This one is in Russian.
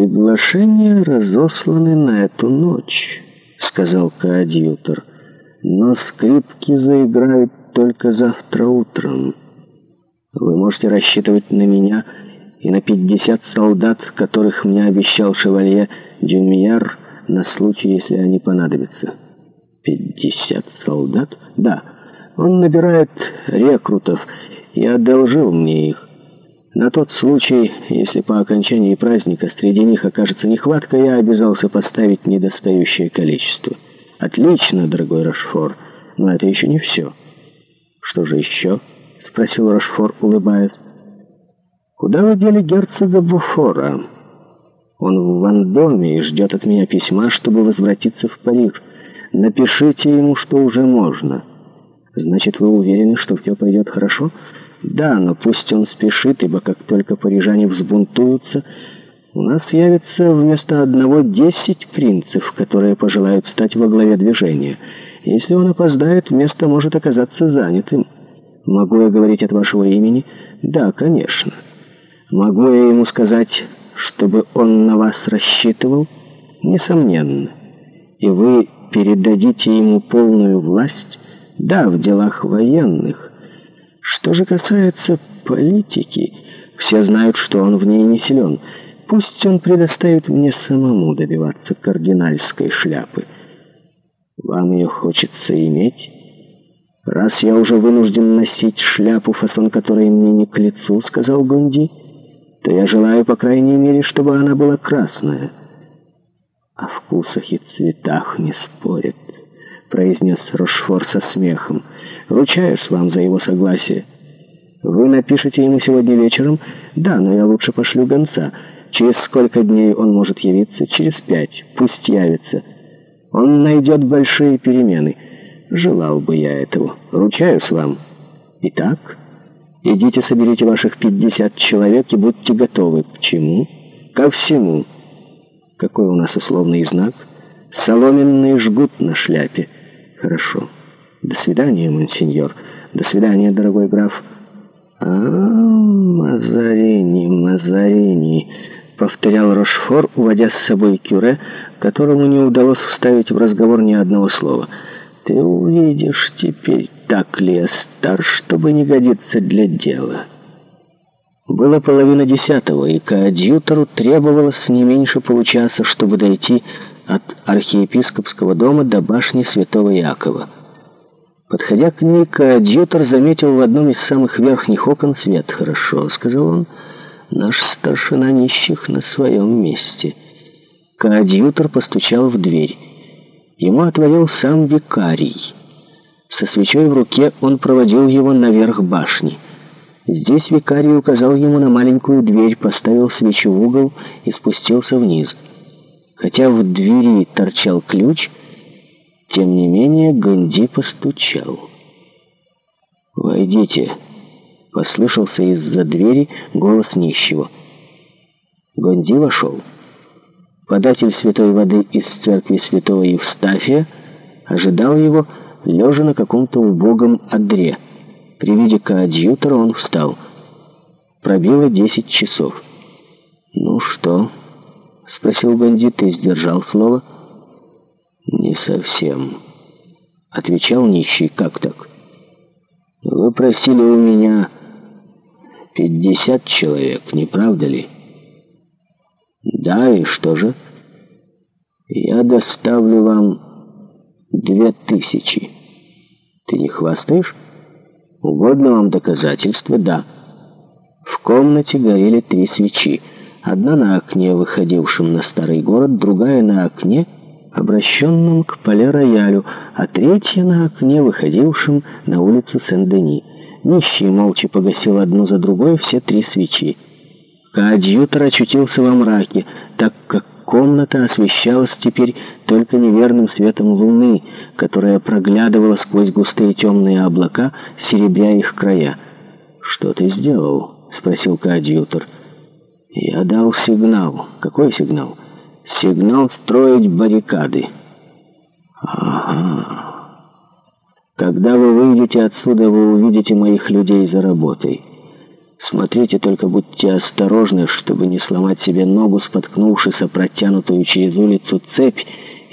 «Приглашения разосланы на эту ночь», — сказал коадьютор. «Но скрипки заиграют только завтра утром. Вы можете рассчитывать на меня и на пятьдесят солдат, которых мне обещал шевалье Дюмьяр на случай, если они понадобятся». «Пятьдесят солдат?» «Да. Он набирает рекрутов и одолжил мне их. На тот случай, если по окончании праздника среди них окажется нехватка, я обязался поставить недостающее количество. «Отлично, дорогой Рашфор, но это еще не все». «Что же еще?» — спросил Рашфор, улыбаясь. «Куда вы дели герцога Буфора?» «Он в Вандоме и ждет от меня письма, чтобы возвратиться в Париж. Напишите ему, что уже можно». «Значит, вы уверены, что все пойдет хорошо?» Да, но пусть он спешит, ибо как только парижане взбунтуются, у нас явится вместо одного десять принцев, которые пожелают стать во главе движения. Если он опоздает, место может оказаться занятым. Могу я говорить от вашего имени? Да, конечно. Могу я ему сказать, чтобы он на вас рассчитывал? Несомненно. И вы передадите ему полную власть? Да, в делах военных. Что же касается политики, все знают, что он в ней не силен. Пусть он предоставит мне самому добиваться кардинальской шляпы. Вам ее хочется иметь? Раз я уже вынужден носить шляпу, фасон которой мне не к лицу, сказал Гунди, то я желаю, по крайней мере, чтобы она была красная. О вкусах и цветах не спорят» произнес Рошфор со смехом. «Ручаюсь вам за его согласие». «Вы напишете ему сегодня вечером?» «Да, но я лучше пошлю гонца. Через сколько дней он может явиться?» «Через пять. Пусть явится. Он найдет большие перемены. Желал бы я этого. Ручаюсь вам». «Итак, идите соберите ваших пятьдесят человек и будьте готовы. К чему?» «Ко всему». «Какой у нас условный знак?» «Соломенный жгут на шляпе». «Хорошо. До свидания, монсеньор. До свидания, дорогой граф». «А, Мазарини, Мазарини!» — повторял Рошфор, уводя с собой Кюре, которому не удалось вставить в разговор ни одного слова. «Ты увидишь теперь, так ли я стар, чтобы не годиться для дела». Было половина десятого, и коадьютору требовалось не меньше получаса, чтобы дойти от архиепископского дома до башни Святого Якова. Подходя к ней, коадьютор заметил в одном из самых верхних окон свет. «Хорошо», — сказал он, — «наш старшина нищих на своем месте». Коадьютор постучал в дверь. Ему отворил сам викарий. Со свечой в руке он проводил его наверх башни. Здесь викарий указал ему на маленькую дверь, поставил свечу в угол и спустился вниз — Хотя в двери торчал ключ, тем не менее Гэнди постучал. «Войдите!» — послышался из-за двери голос нищего. Гонди вошел. Податель святой воды из церкви святого Евстафия ожидал его, лежа на каком-то убогом одре. При виде коадьютора он встал. Пробило десять часов. «Ну что?» — спросил бандит и сдержал слово. «Не совсем», — отвечал нищий. «Как так?» «Вы просили у меня пятьдесят человек, не правда ли?» «Да, и что же?» «Я доставлю вам две тысячи». «Ты не хвастаешь?» «Угодно вам доказательства?» «Да». В комнате горели три свечи — Одна на окне, выходившем на старый город, другая на окне, обращенном к поле-роялю, а третья на окне, выходившем на улицу Сен-Дени. Нищий молча погасил одну за другой все три свечи. Коадьютор очутился во мраке, так как комната освещалась теперь только неверным светом луны, которая проглядывала сквозь густые темные облака, серебря их края. «Что ты сделал?» — спросил коадьютор. — я дал сигнал. Какой сигнал? Сигнал строить баррикады. Ага. Когда вы выйдете отсюда, вы увидите моих людей за работой. Смотрите, только будьте осторожны, чтобы не сломать себе ногу, споткнувшись о протянутую через улицу цепь,